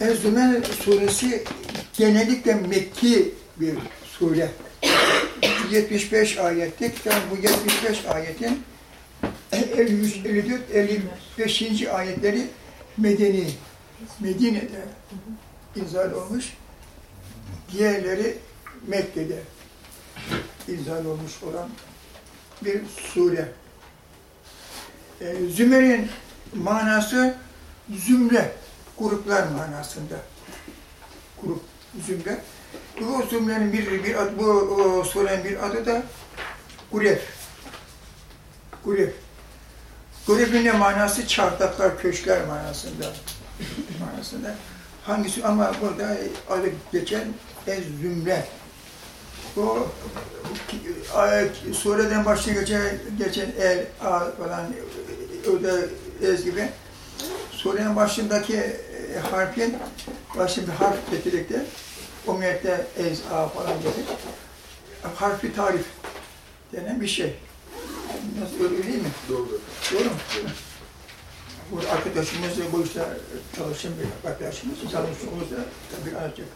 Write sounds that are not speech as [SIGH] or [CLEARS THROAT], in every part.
Ez-Zümer suresi genellikle Mekki bir sure. 75 ayetlik. Yani bu 75 ayetin 53, 54, 55. ayetleri Medeni, Medine'de inzal olmuş. Diğerleri Mekke'de inzal olmuş olan bir sure. Ee, Zümer'in manası zümre, gruplar manasında. Grup, zümre. Bu zümrenin bir, bir adı, bu o, bir adı da Guref. Guref. Guref'in de manası çardaklar, köşkler manasında. [LAUGHS] manasında. Hangisi ama burada adı geçen ez zümre. O sureden başta geçen, geçen el, a falan, öde ez gibi surenin başındaki harfin başında bir harf getirdik de o meyette ez, a falan getirdik. Harfi tarif denen bir şey. Nasıl öyle değil mi? Doğru. Doğru mu? Bu arkadaşımız bu işte çalışan bir arkadaşımız, çalışmamız da tabii anlatacak.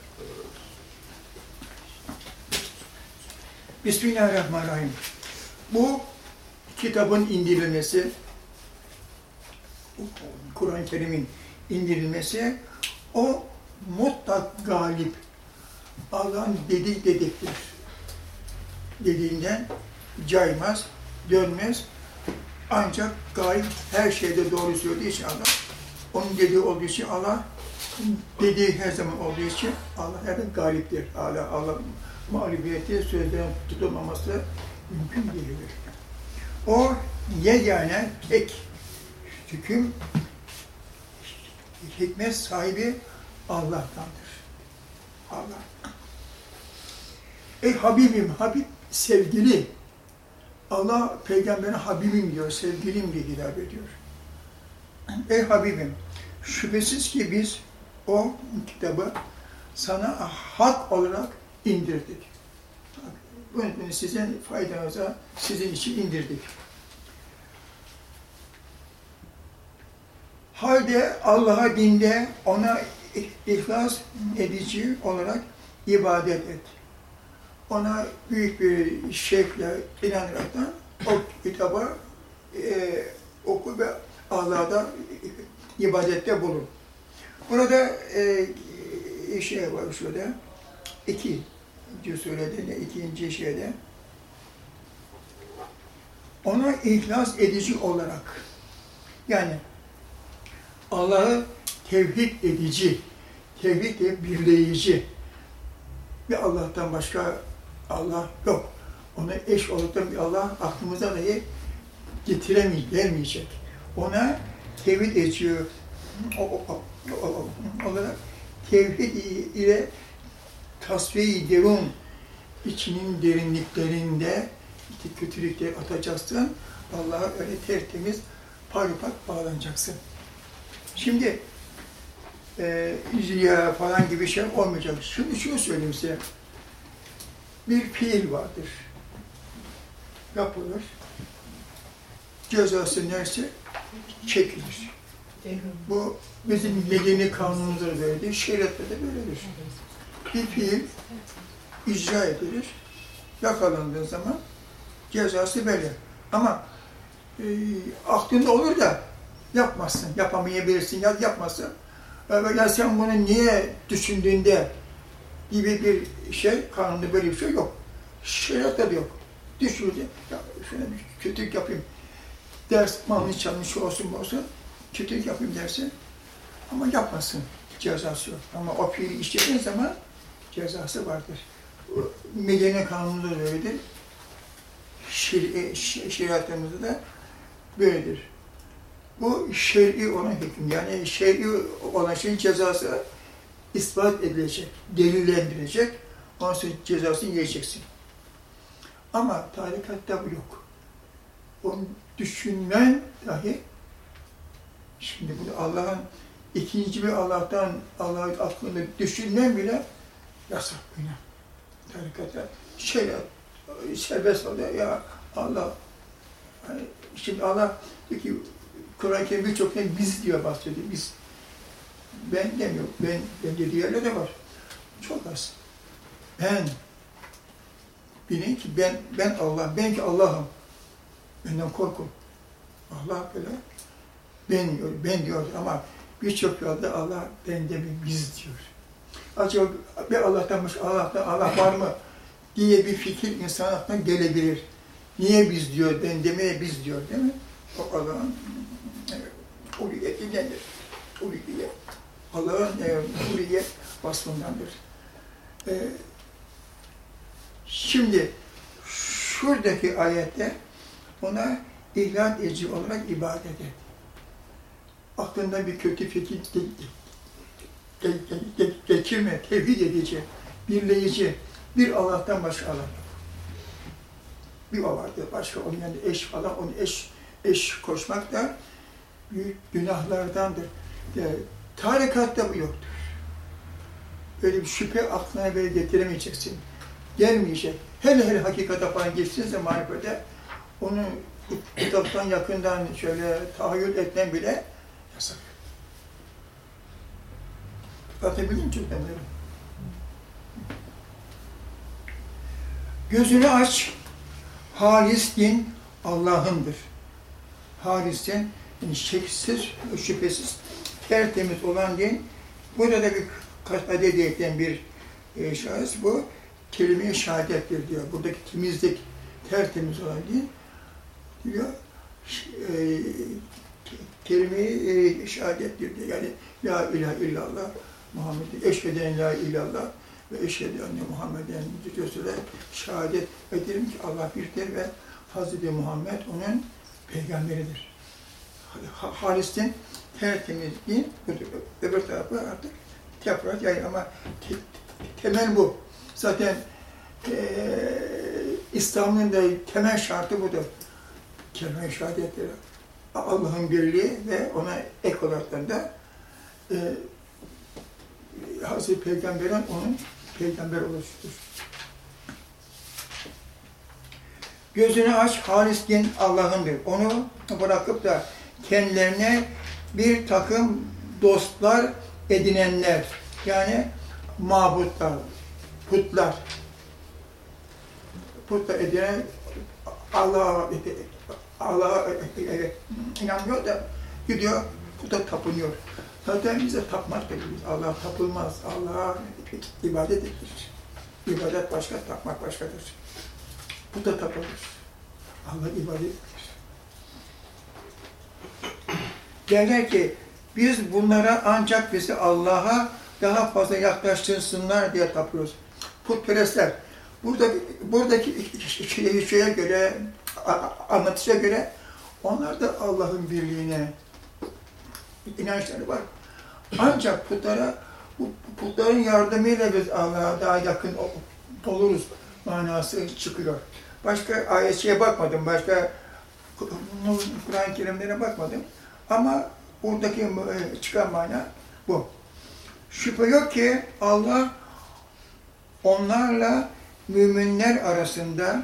Bismillahirrahmanirrahim. Bu kitabın indirilmesi, Kur'an-ı Kerim'in indirilmesi, o mutlak galip, Allah'ın dediği dediktir. Dediğinden caymaz, dönmez, ancak gayb her şeyde doğru söylediği için Allah, onun dediği olduğu için Allah, dediği her zaman olduğu için Allah her zaman galiptir. Allah, Allah mağlubiyeti sözden tutulmaması mümkün değildir. O yegane tek hüküm hikmet sahibi Allah'tandır. Allah. Ey Habibim, Habib sevgili. Allah peygamberine Habibim diyor, sevgilim diye hitap ediyor. Ey Habibim, şüphesiz ki biz o kitabı sana hak olarak indirdik. Bunu sizin faydanıza, sizin için indirdik. Halde Allah'a dinde ona ihlas edici olarak ibadet et. Ona büyük bir şevkle inanaraktan o kitabı e, oku ve Allah'a ibadette bulun. Burada e, şey var şurada, iki söylediğinde ikinci şeyde ona ihlas edici olarak yani Allah'ı tevhid edici, tevhid de birleyici bir Allah'tan başka Allah yok. Ona eş olarak bir Allah aklımıza dahi getiremeyecek. Ona tevhid ediyor o, o, o, olarak tevhid ile tasfiye-i derun içinin derinliklerinde kötülükleri atacaksın. Allah'a öyle tertemiz parmak bağlanacaksın. Şimdi e, izriya falan gibi şey olmayacak. Şunu, şunu söyleyeyim size. Bir fiil vardır. Yapılır. Cezası neyse çekilir. Bu bizim medeni kanunumuzda da böyledir, şeriatta da böyledir. Bir fiil icra edilir, yakalandığı zaman cezası böyle. Ama e, aklında olur da yapmazsın, yapamayabilirsin ya yapmazsın. Ya sen bunu niye düşündüğünde gibi bir şey, kanunda böyle bir şey yok. Şeriatta da yok. Düşünce, ya şöyle bir kötülük yapayım, ders manlı çalmış olsun olsun, kötülük yapayım dersin. Ama yapmasın, cezası yok. Ama o fiili işlediğin zaman cezası vardır. Medeni kanunu da öyledir. Şer, şeriatımızda da böyledir. Bu şer'i olan hüküm. Yani şer'i olan şeyin cezası ispat edilecek, delillendirilecek. Ondan sonra cezasını yiyeceksin. Ama tarikatta bu yok. Onu düşünmen dahi şimdi bu Allah'ın ikinci bir Allah'tan Allah'ın aklını düşünmen bile yasak günah. Tarikata şöyle serbest oluyor ya Allah hani şimdi Allah diyor ki Kur'an-ı birçok biz diyor bahsediyor biz ben demiyor. Ben, ben dediği yerler de var. Çok az. Ben. Bilin ki ben, ben Allah, ben ki Allah'ım. Benden korkun. Allah böyle ben diyor, ben diyor ama birçok yolda Allah ben demiyor, biz diyor. Acaba bir Allah'tan başka Allah'tan Allah var mı diye bir fikir insan aklına gelebilir. Niye biz diyor, ben demeye biz diyor değil mi? O Allah'ın uluyetinden Uluhiyet. Allah'ın e, uluyet vasfındandır. E, şimdi şuradaki ayette ona ihlal edici olarak ibadet et. Aklında bir kötü fikir ge- ge- ge- ge- geçirme, tevhid edici, birleyici, bir Allah'tan başka Allah. Bir o vardır, başka onun yanında eş falan, onu eş, eş koşmak da büyük günahlardandır. Yani, tarikatta bu yoktur. Böyle bir şüphe aklına böyle getiremeyeceksin. Gelmeyecek. Hele hele hakikate falan geçsinse marifete, onu uzaktan yakından şöyle tahayyül etmen bile yasak. Anlatabildim mi cümleleri? Gözünü aç, halis din Allah'ındır. Halis din, yani şeksiz, şüphesiz, tertemiz olan din. Burada da bir kasade edilen bir e, şahıs bu, kelime-i şehadettir diyor. Buradaki temizlik, tertemiz olan din diyor. E, kelime-i e, şehadettir diyor. Yani La ilahe illallah Muhammed eşheden la illallah ve eşhedü enne Muhammeden Resulü'ne şehadet ederim ki Allah birdir ve Hazreti Muhammed onun peygamberidir. Ha- Halis'in tertemiz budur. öbür tarafı artık tefrat yani ama te- temel bu. Zaten eee İslam'ın da temel şartı budur. Kelime-i. Allah'ın birliği ve ona ek olarak da eee Hazreti Peygamber'in onun peygamber oluşudur. Gözünü aç, halis din Allah'ındır. Onu bırakıp da kendilerine bir takım dostlar edinenler, yani mabutlar, putlar, putlar edinen Allah'a Allah'a inanmıyor da gidiyor puta tapınıyor. Zaten bize tapmak değil. Allah tapılmaz. Allah'a ibadet edilir. İbadet başka, tapmak başkadır. Bu da tapılır. Allah ibadet edilir. Derler ki, biz bunlara ancak bizi Allah'a daha fazla yaklaştırsınlar diye tapıyoruz. Putperestler, buradaki, buradaki [LAUGHS] şeye, göre, anlatışa göre onlar da Allah'ın birliğine inançları var. Ancak putlara, bu putların yardımıyla biz Allah'a daha yakın ol- oluruz manası çıkıyor. Başka ayetçiye bakmadım, başka Kur'an-ı Kerimlere bakmadım. Ama buradaki e, çıkan mana bu. Şüphe yok ki Allah onlarla müminler arasında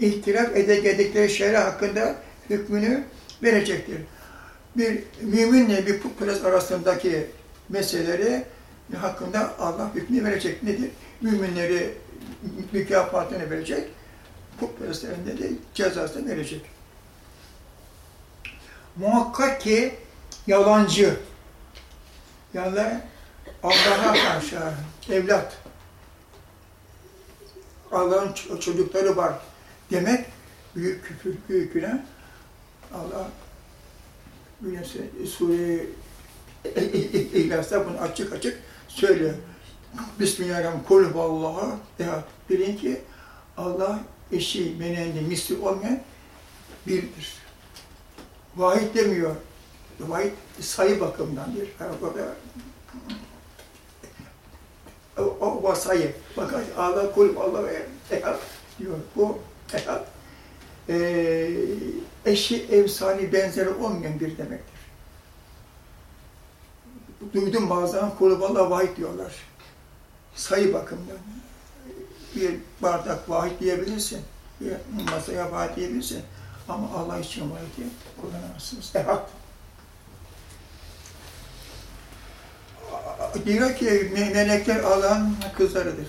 ihtilaf edecekleri şeyler hakkında hükmünü verecektir. Bir müminle bir putperest arasındaki meseleleri hakkında Allah hükmü verecek. Nedir? Müminleri mükafatını verecek, putperestlerinde de cezasını verecek. Muhakkak ki yalancı, yani Allah'a karşı evlat, Allah'ın çocukları var demek büyük küfür, büyük günah. Allah Sure-i İhlas'ta [LAUGHS] bunu açık açık söylüyor. Bismillahirrahmanirrahim. Kul huvallahu ehad. Bilin ki Allah eşi, menendi, misli olmayan birdir. Vahid demiyor. Vahid sayı bakımındandır. Yani burada o, o vasayı. Bakın Allah kul huvallahu ehad diyor. Bu ehad e, eşi, emsali, benzeri olmayan bir demektir. Duydum bazen kulüballah vahid diyorlar. Sayı bakımından. Bir bardak vahid diyebilirsin, bir masaya vahid diyebilirsin. Ama Allah için vahidi kullanamazsınız. Ehad. diyor ki me- melekler Allah'ın kızlarıdır.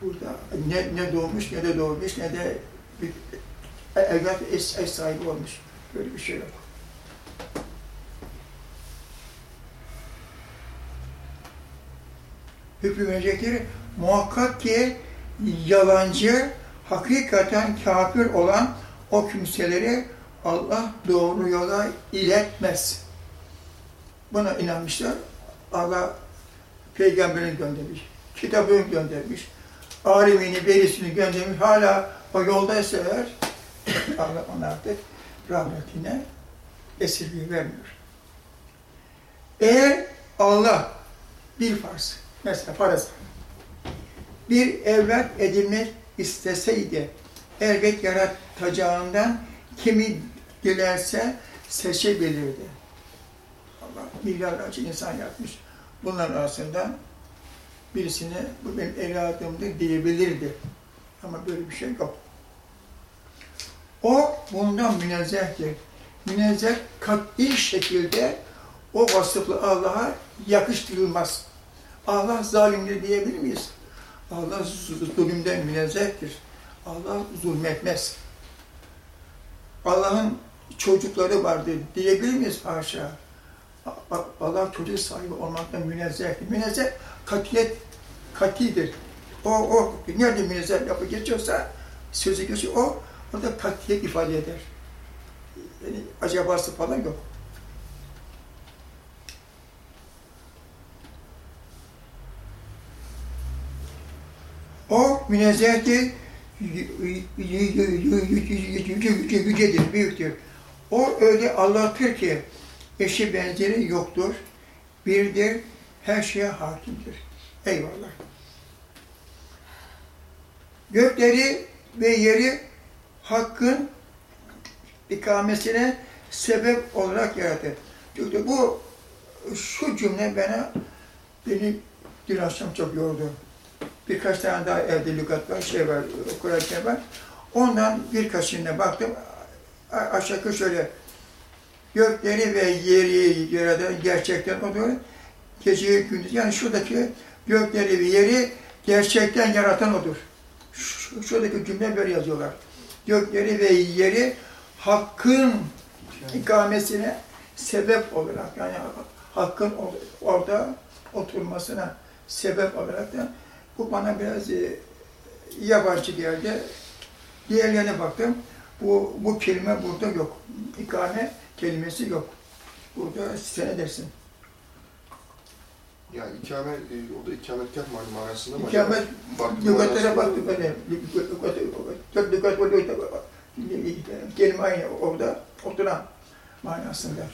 Burada ne, ne doğmuş ne de doğmuş ne de bir evlat eş, eş sahibi olmuş. Böyle bir şey yok. Hüküm verecekleri muhakkak ki yalancı, hakikaten kafir olan o kimseleri Allah doğru yola iletmez. Buna inanmışlar. Allah peygamberini göndermiş, kitabını göndermiş, alimini, verisini göndermiş. Hala o yoldaysa eğer [COUGHS] Allah ona artık rahmetine esirliği vermiyor. Eğer Allah bir farz, mesela farz, bir evlat edinmek isteseydi, elbet yaratacağından kimi dilerse seçebilirdi. Allah milyarlarca insan yapmış. Bunların arasından birisine bu benim evladımdır diyebilirdi. Ama böyle bir şey yok. O bundan münezzehtir. Münezzeh kat'i şekilde o vasıflı Allah'a yakıştırılmaz. Allah zalimdir diyebilir miyiz? Allah zulümden münezzehtir. Allah zulmetmez. Allah'ın çocukları vardır diyebilir miyiz? Haşa. Allah çocuk sahibi olmaktan münezzehtir. Münezzeh katiyet, katidir. O, o nerede münezzeh lafı geçiyorsa, sözü geçiyor, o orada katiyet ifade eder. Yani acabası falan yok. O münezzehtir, yücedir, büyüktür. O öyle Allah'tır ki eşi benzeri yoktur, birdir, her şeye hakimdir. Eyvallah. Gökleri ve yeri hakkın ikamesine sebep olarak. Çünkü bu şu cümle bana beni akşam çok yordu. Birkaç tane daha evde lügat var, şey var, okurken var. Ondan birkaçına baktım. Aşağı yukarı şöyle gökleri ve yeri yaratan gerçekten odur. Geceyi gündüz. Yani şuradaki gökleri ve yeri gerçekten yaratan odur. Şuradaki cümle böyle yazıyorlar. Gökleri ve yeri hakkın ikamesine sebep olarak yani hakkın orada oturmasına sebep olarak da bu bana biraz e, yabancı geldi. Diğerlerine baktım. Bu, bu kelime burada yok. İkame kelimesi yok. Burada sen dersin. Yani ikame, e, o da ikametgah man- manasında mı? İkamet, lügatlere baktım böyle. Çok lügat oluyor. Kelime aynı orada oturan manasında.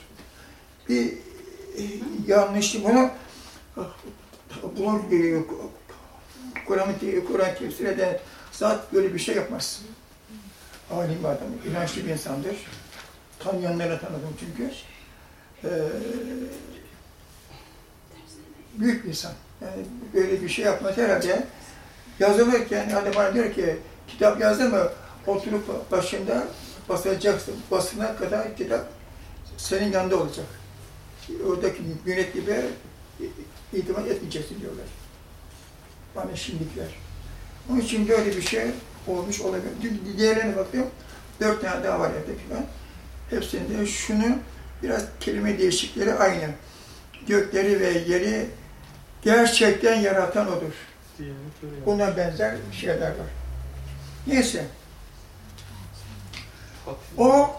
Bir e, yanlışlık bunu bunu e, Kur'an tefsir eden zat böyle bir şey yapmaz. Alim bir adam, inançlı bir insandır. Tanıyanlara tanıdım çünkü. Ee, büyük bir insan. Yani böyle bir şey yapmaz herhalde. Yazılırken hani bana diyor ki kitap yazdın mı oturup başında basacaksın. Basına kadar kitap senin yanında olacak. Oradaki yönetime itimat etmeyeceksin diyorlar. Bana şimdikiler. Onun için böyle bir şey olmuş olabilir. Diğerlerine baktım, dört tane daha var evde falan. Hepsinde şunu, biraz kelime değişikleri aynı. Gökleri ve yeri gerçekten yaratan O'dur. Buna benzer şeyler var. Neyse. O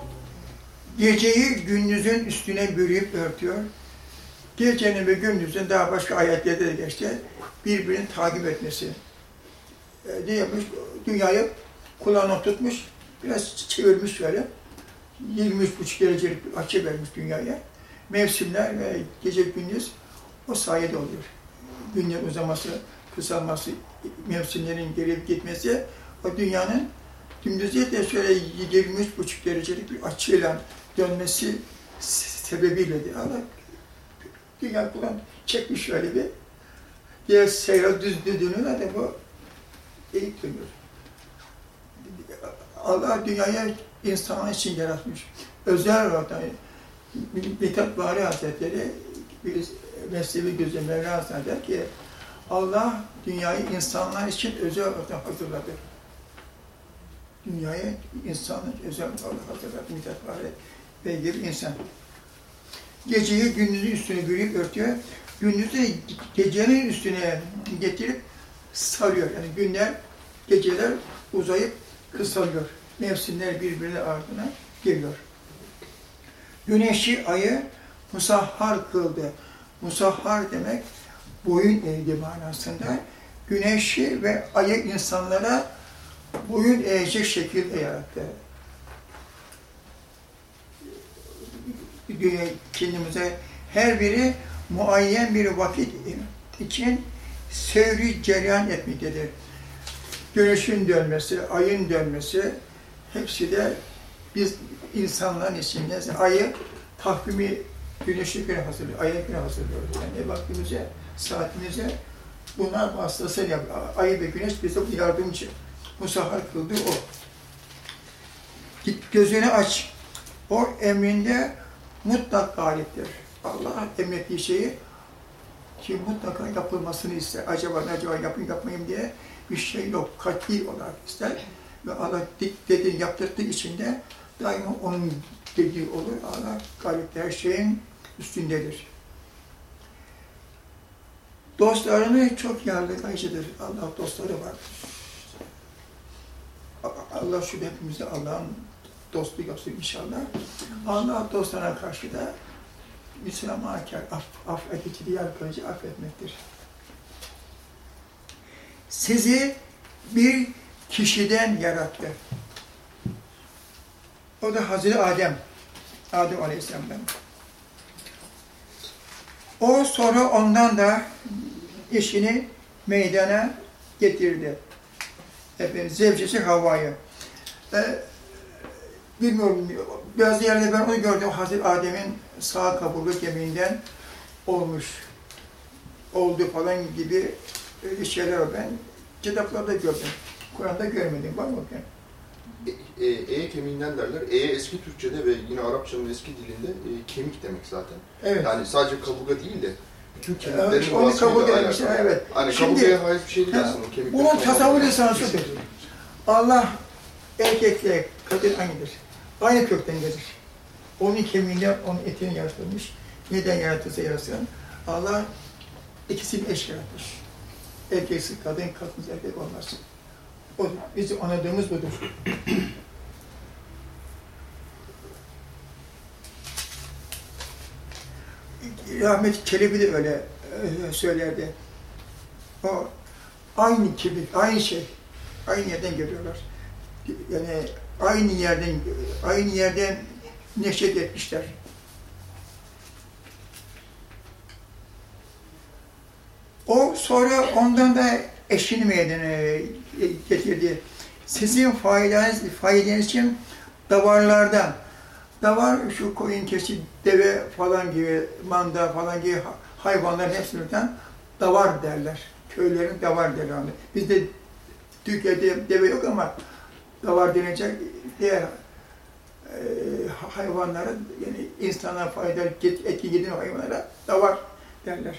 geceyi gündüzün üstüne bürüyüp örtüyor. Gecenin ve gündüzün daha başka ayetlerde de geçti. Birbirini takip etmesi. E, diyormuş, dünyayı kulağına tutmuş, biraz çevirmiş şöyle. 23,5 derecelik açı vermiş dünyaya. Mevsimler ve gece gündüz o sayede oluyor. Günlerin uzaması, kısalması, mevsimlerin gelip gitmesi o dünyanın değil de şöyle 23,5 derecelik bir açıyla dönmesi sebebiyle diye Allah dünya kulağını çekmiş şöyle bir diğer seyre düz düdüğünü de bu eğik dönüyor. Allah dünyayı insan için yaratmış. Özel olarak Mithat Bari Hazretleri bir Mesnevi Gözü Mevlana der ki Allah dünyayı insanlar için özel olarak hazırladı. Dünyayı insanlar özel olarak hazırladı. Mütefaret ve gibi insan. Geceyi gündüzün üstüne görüp örtüyor. Gündüzü gecenin üstüne getirip sarıyor. Yani günler, geceler uzayıp kısalıyor. Mevsimler birbirine ardına geliyor. Güneşi, ayı musahhar kıldı. Musahhar demek boyun eğdi manasında. Güneşi ve ayı insanlara boyun eğecek şekilde yarattı. Kendimize her biri muayyen bir vakit için sevri cereyan etmektedir. Güneşin dönmesi, ayın dönmesi hepsi de biz insanların içinde ayı takvimi güneşi göre hazırlıyor, aya göre hazırlıyoruz. Yani vaktimize, saatimize bunlar vasıtasıyla ayı ve güneş bize yardımcı. Musahhar kıldığı o. Git gözünü aç. O emrinde mutlak galiptir. Allah emrettiği şeyi ki mutlaka yapılmasını ister. Acaba ne acaba yapayım yapmayayım diye bir şey yok. Kat'i olarak ister. Ve Allah dediğini yaptırdığı için de daima onun dediği olur. Allah galipte her şeyin üstündedir. Dostlarını çok yardımcıdır. Allah dostları vardır. Allah şu hepimize Allah'ın dostluğu yapsın inşallah. Allah dostlarına karşı da Müslümankar, af, affedici, yargıcı affetmektir. Sizi bir kişiden yarattı. O da Hazreti Adem. Adem Aleyhisselam'dan. O sonra ondan da eşini meydana getirdi. Efendim, zevcesi Havva'yı. Ee, bilmiyorum, bazı yerde ben onu gördüm, Hazreti Adem'in sağ kaburga kemiğinden olmuş, oldu falan gibi öyle şeyler var. Ben kitaplarda gördüm. Kur'an'da görmedim. Var mı bakayım? E, e, e kemiğinden derler. E eski Türkçe'de ve yine Arapçanın eski dilinde e, kemik demek zaten. Evet. Yani sadece kaburga değil de bütün Evet, kemiklerin onu vasfıyla kabul etmişler, evet. Hani Şimdi- kaburgaya haiz bir şey değil aslında. Kemiklerin Bunun tasavvur esasıdır. [LAUGHS] Allah erkekle kadın aynıdır. Aynı kökten gelir. Onun kemiğinden, onun etinden yaratılmış. Neden yaratılsa yaratsın. Allah ikisini eş yaratmış. Erkeksiz kadın, kadınsız erkek olmaz. O, bizim anladığımız budur. [CLEARS THROAT] Rahmet Çelebi de öyle e, söylerdi. O aynı kibir, aynı şey. Aynı yerden geliyorlar. Yani aynı yerden, aynı yerden neşet etmişler. O sonra ondan da eşini meydana getirdi. Sizin faydanız, faydanız için davarlardan, davar şu koyun keçi, deve falan gibi, manda falan gibi hayvanların hepsinden davar derler. Köylerin davar derler. Bizde Türkiye'de deve yok ama davar denecek diğer e, hayvanlara yani insana fayda etki yediğin hayvanlara davar derler.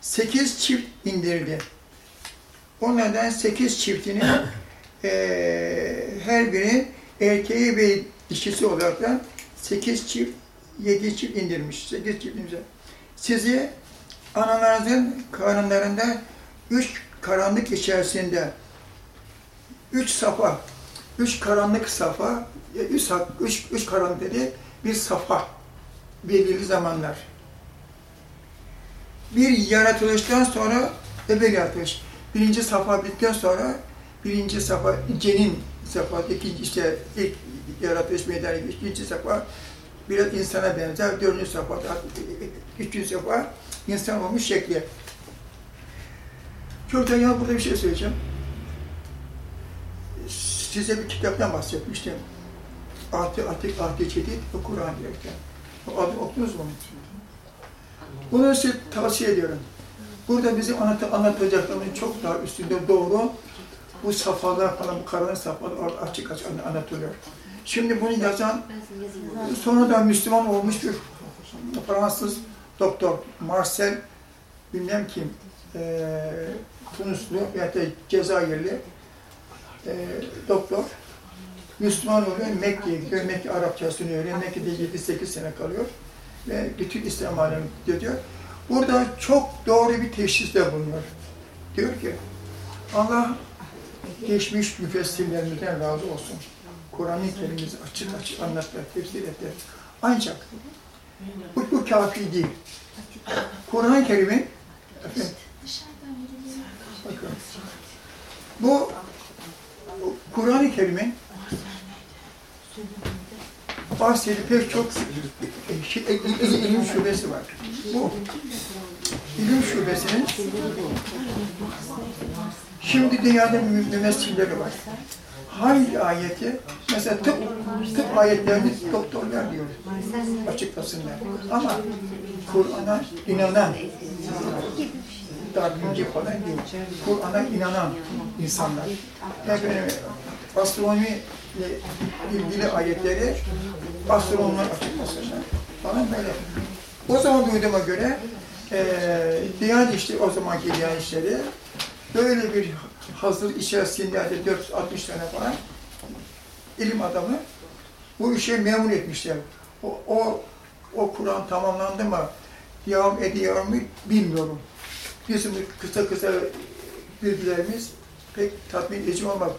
Sekiz çift indirdi. Onlardan sekiz çiftini [COUGHS] e, her biri erkeği ve dişisi olarak da sekiz çift, yedi çift indirmiş. Sekiz çiftimize. Sizi analarınızın karınlarında üç karanlık içerisinde üç safa, üç karanlık safa, üç, üç, üç karanlık dedi, bir safa belirli zamanlar. Bir yaratılıştan sonra öbür yaratılış. Birinci safa bittikten sonra birinci safa cenin safa, ikinci işte ilk yaratılış meydana geçti, ikinci safa biraz insana benzer, dördüncü safa, üçüncü safa insan olmuş şekli. Çok da burada bir şey söyleyeceğim. Size bir kitaptan bahsetmiştim. Atı, Atik, Ahdi Çedid ve Kur'an diyerekten. Adı okudunuz mu? Bunu size tavsiye ediyorum. Burada bizim anlat anlatacaklarımız çok daha üstünde doğru. Bu safhalar falan, bu karanlık safhalar orada açık açık anlatılıyor. Şimdi bunu yazan sonradan Müslüman olmuş bir Fransız doktor Marcel bilmem kim e, Tunuslu ya da Cezayirli e, doktor Müslüman oluyor, Mekke'ye gidiyor, Mekke Arapçasını öğreniyor, Mekke'de 7-8 sene kalıyor ve bütün İslam alemini gidiyor. Burada çok doğru bir teşhiste bulunuyor. Diyor ki, Allah geçmiş müfessirlerimizden razı olsun. Kur'an-ı Kerim'imizi açık açık anlattılar, tefsir ettiler. Ancak bu, bu kafi değil. Kur'an-ı Kerim'in bakın, bu Kur'an-ı Kerim'in bahsediği pek çok şey, il- ilim şubesi var. Bu ilim şubesinin şimdi dünyada mü- mümessilleri var. Hangi ayeti, mesela tıp, tıp ayetlerini doktorlar diyor, açıklasınlar. Ama Kur'an'a inanan, Darwinci falan değil, Kur'an'a inanan insanlar. Efendim, astronomi ile ilgili ayetleri astronomlar açıklasınlar falan böyle. O zaman duyduğuma göre eee Diyanet İşleri, o zamanki Diyanet İşleri böyle bir hazır içerisinde yani 460 tane falan ilim adamı bu işe memur etmişler. O, o, o Kur'an tamamlandı mı, devam ediyor mu bilmiyorum. Bizim kısa kısa bilgilerimiz pek tatmin edici olmaz.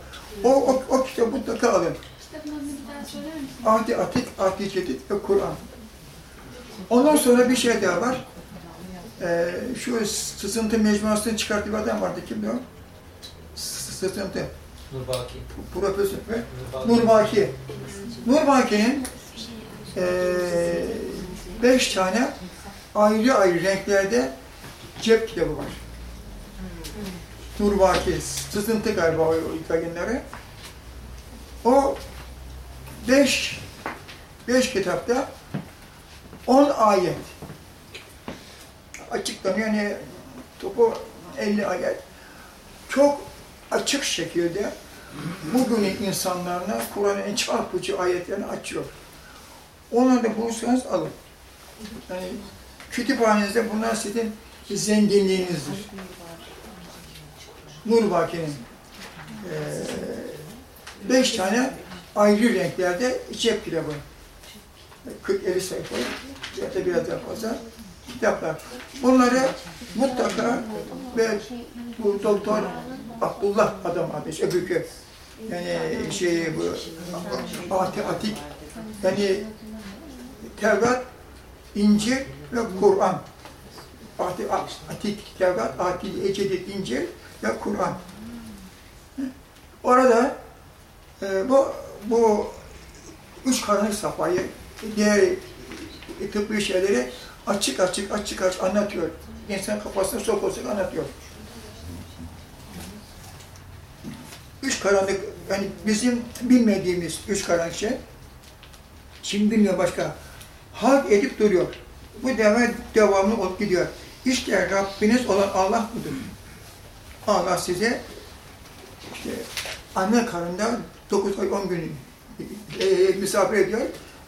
O, o, o kitabı mutlaka alın. Ahdi Atik, Ahdi Cedid ve Kur'an. Ondan sonra bir şey daha var. Ee, şu sızıntı mecmuasını çıkarttığı bir adam vardı. Kimdi o? Sızıntı. Nurbaki. Profesör ve Nurbaki. Nurbaki. Nurbaki'nin eee beş tane ayrı ayrı renklerde cep kitabı var. Nurbaki, sızıntı galiba o yayınları. O beş, beş kitapta on ayet açıklanıyor. Yani topu 50 ayet. Çok açık şekilde bugünün insanlarına Kur'an'ın en çarpıcı ayetlerini açıyor. Onları da bulursanız alın. Yani kütüphanenizde bunlar sizin zenginliğinizdir. Nurbaki'nin eee beş tane ayrı renklerde cep kitabı. 40-50 sayfa ya da biraz daha fazla kitaplar. Bunları mutlaka ve bu doktor Abdullah adam adı, öbürkü yani şey bu Ati Atik yani Tevrat, İncil ve Kur'an. Ati, Atik, Tevrat, Ati, Ecedit, İncil ve Kur'an. Orada e, bu bu üç karanlık safhayı diğer tıbbi şeyleri açık açık açık açık anlatıyor. İnsan kafasına sok olsak anlatıyor. Üç karanlık, yani bizim bilmediğimiz üç karanlık şey, şimdi bilmiyor başka. Halk edip duruyor. Bu devam devamlı olup gidiyor. İşte Rabbiniz olan Allah budur. Allah size işte anne karnında 9 ay 10 gün e, misafir ediyor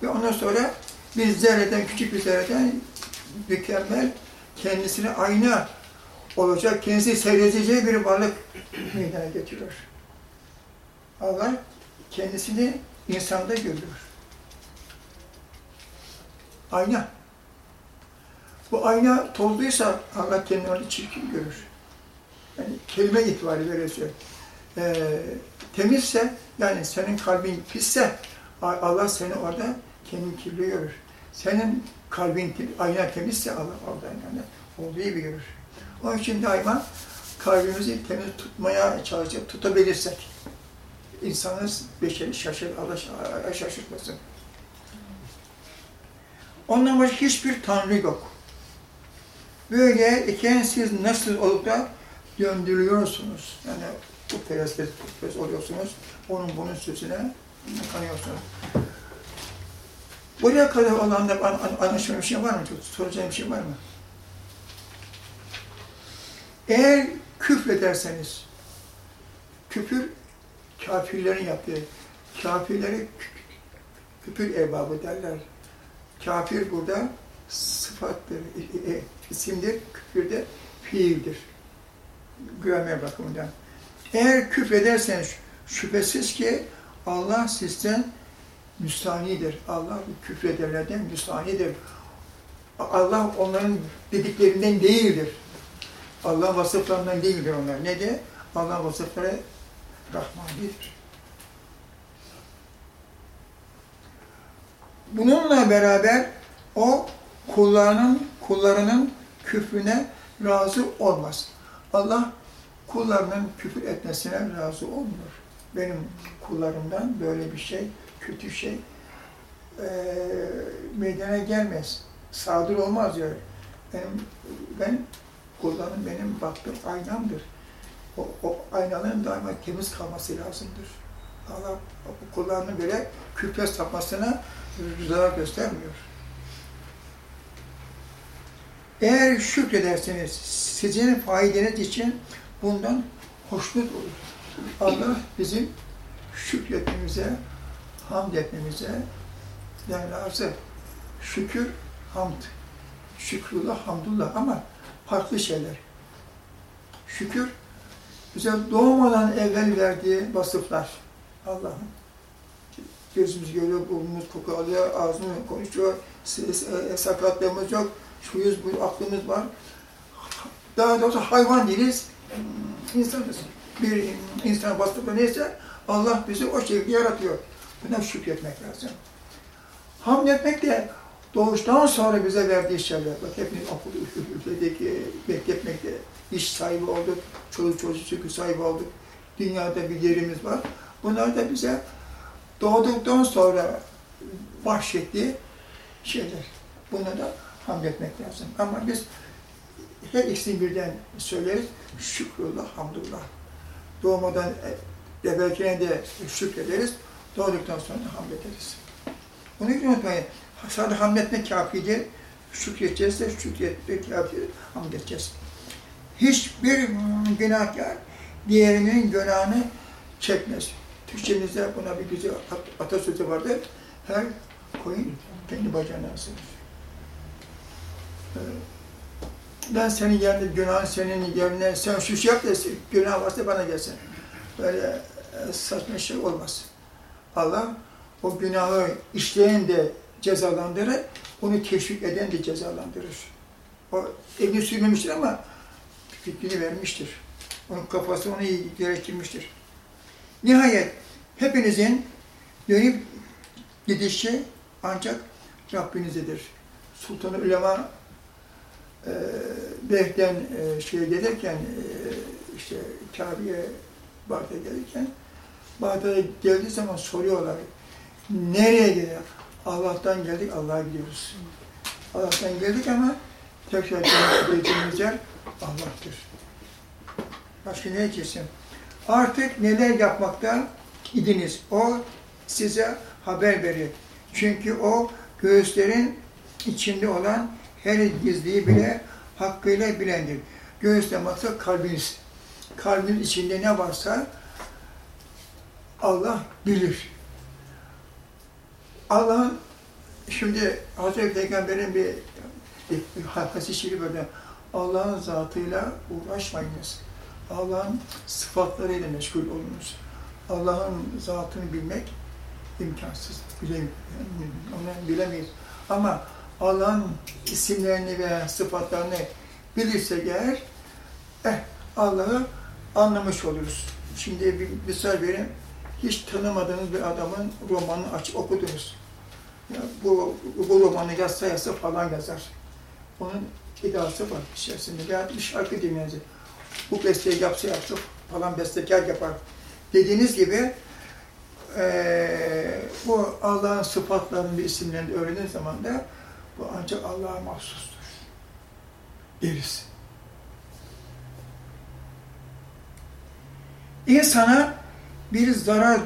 ve ondan sonra bir zerreden, küçük bir zerreden mükemmel, kendisine ayna olacak, kendisi seyredeceği bir varlık meydana getiriyor. Allah kendisini insanda görüyor. Ayna. Bu ayna tozduysa Allah kendini onu çirkin görür. Yani kelime itibariyle verirse. Ee, temizse, yani senin kalbin pisse, Allah seni orada kendini kirli görür. Senin kalbin ayna temizse Allah orada yani olduğu gibi görür. Onun için daima kalbimizi temiz tutmaya çalışıp tutabilirsek, insanız beşeri şaşır, Allah şaşırtmasın. Ondan başka hiçbir tanrı yok. Böyle iken siz nasıl olup da döndürüyorsunuz. Yani bu perest oluyorsunuz. Onun bunun sözüne kanıyorsunuz. Buraya kadar olanda an, an, anlaşılma bir şey var mı? Soracağım bir şey var mı? Eğer küfrederseniz, küfür kafirlerin yaptığı, kafirleri küfür erbabı derler. Kafir burada sıfattır, e, e, isimdir, küfürde fiildir. Gramer bakımından. Eğer küfrederseniz şüphesiz ki Allah sizden müstanidir. Allah küfrederlerden müstanidir. Allah onların dediklerinden değildir. Allah vasıflarından değildir onlar. Ne de? Allah vasıfları Rahmanidir. Bununla beraber o kullarının kullarının küfrüne razı olmaz. Allah kullarının küfür etmesine razı olmuyor. Benim kullarımdan böyle bir şey, kötü şey eee meydana gelmez. Sadır olmaz diyor. Benim, ben kullarım benim baktığım aynamdır. O, o aynanın daima temiz kalması lazımdır. Allah kullarının böyle küfre sapmasına rıza göstermiyor. Eğer şükrederseniz sizin faydanız için bundan hoşnut olur. Allah bizim şükretmemize, hamd etmemize yani razı. Şükür, hamd. Şükrullah, hamdullah ama farklı şeyler. Şükür, bize doğmadan evvel verdiği vasıflar. Allah'ın. Gözümüz görüyor, burnumuz koku alıyor, ağzımız konuşuyor, ses, sakatlığımız yok, şuyuz, bu aklımız var. Daha doğrusu hayvan değiliz, insanız. Bir insan vasıfı neyse Allah bizi o şekilde yaratıyor. Buna şükretmek lazım. Hamd etmek de doğuştan sonra bize verdiği şeyler. Bak hepimiz okul [LAUGHS] üfledik, bekletmekte iş sahibi olduk, çoluk çocuk çünkü sahibi olduk. Dünyada bir yerimiz var. Bunlar da bize doğduktan sonra bahşettiği şeyler. Buna da hamd etmek lazım. Ama biz her ikisini birden söyleriz. Şükrullah, hamdullah. Doğmadan e, evvelkine de şükrederiz. Doğduktan sonra hamd ederiz. Bunu hiç unutmayın. Sadece hamd etmek kafidir. Şükredeceğiz de şükretmek kafidir. Hamd edeceğiz. Hiçbir günahkar diğerinin günahını çekmez. Türkçemizde buna bir güzel at- atasözü vardır. Her koyun kendi bacağına asılır. Ben senin yerine, günahın senin yerine, sen şu şey yap da günah varsa bana gelsin. Böyle e, saçma şey olmaz. Allah o günahı işleyen de cezalandırır, onu teşvik eden de cezalandırır. O elini sürmemiştir ama fikrini vermiştir. Onun kafası onu gerektirmiştir. Nihayet hepinizin dönüp gidişi ancak Rabbinizedir. Sultan-ı Ulema e, Behden e, şeye gelirken e, işte Kabe'ye Bağdat'a gelirken Bağdat'a geldiği zaman soruyorlar. Nereye gidiyor? Allah'tan geldik, Allah'a gidiyoruz. Allah'tan geldik ama tekrar gideceğimiz yer Allah'tır. Başka ne diyeceksin? Artık neler yapmakta idiniz? O size haber verir. Çünkü o göğüslerin içinde olan her gizliyi bile hakkıyla bilendir. Göğüs teması kalbiniz. Kalbin içinde ne varsa Allah bilir. Allah'ın şimdi Hazreti Peygamber'in bir, şerif böyle Allah'ın zatıyla uğraşmayınız. Allah'ın sıfatlarıyla meşgul olunuz. Allah'ın zatını bilmek imkansız. Bilem, onu bilemeyiz. Ama Allah'ın isimlerini ve sıfatlarını bilirsek eğer, eh, Allah'ı anlamış oluruz. Şimdi bir misal vereyim. Hiç tanımadığınız bir adamın romanını açıp okudunuz. Ya bu, bu romanı yazsa yazsa falan yazar. Onun iddiası var içerisinde. Veya bir şarkı dinleyince bu besteyi yapsa yapsa falan bestekar yapar. Dediğiniz gibi eee, bu Allah'ın sıfatlarını isimlerini öğrendiğiniz zaman da bu ancak Allah'a mahsustur. Deriz. İnsana bir zarar